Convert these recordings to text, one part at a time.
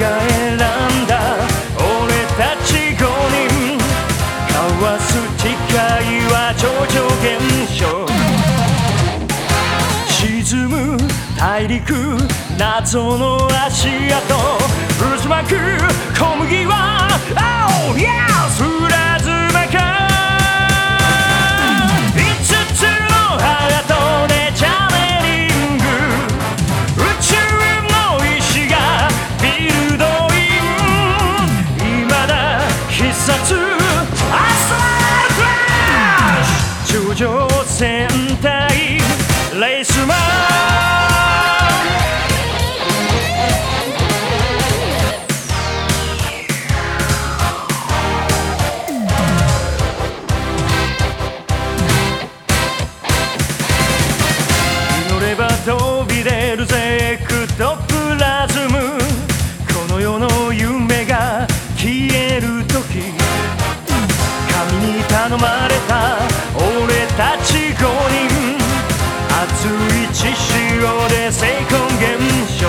が選んだ。俺たち5人交わす誓いは超常現象。沈む大陸謎の足跡。渦巻く小麦は青。殺アストラッシュ。頂上戦隊レースマン。祈れば飛び出るぜエクトプラズム。この世の夢が消え頼まれた俺たち5人熱い血潮で成婚現象。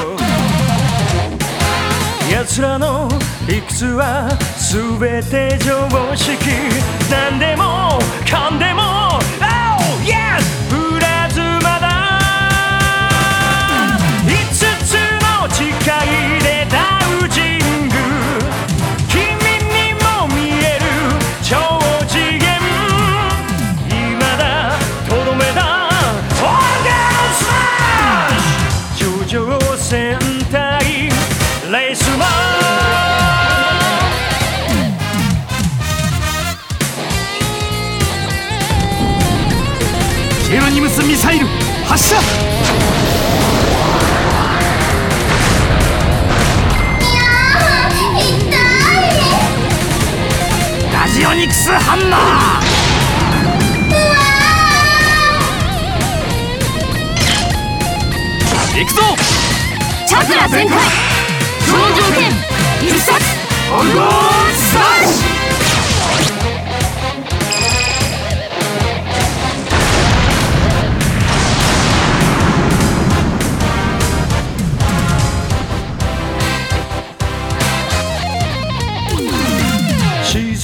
奴らの理屈は全て常識。何でもかんでもジェロニムスミサイル発射！ラジオニクスハンマー！行くぞ！チャクラ全開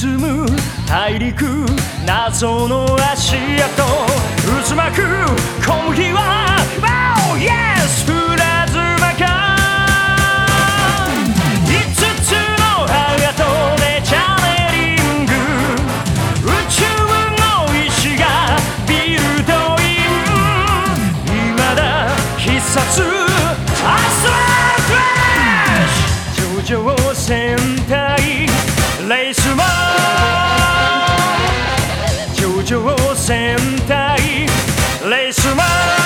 沈む大陸謎の足跡渦巻く小麦は Oh yes! プラズマか。5つのハートでチャネリング。宇宙の石がビルドイン。未だ必殺アストラクラッシュ。頂上戦隊レースマ上戦隊。レースマン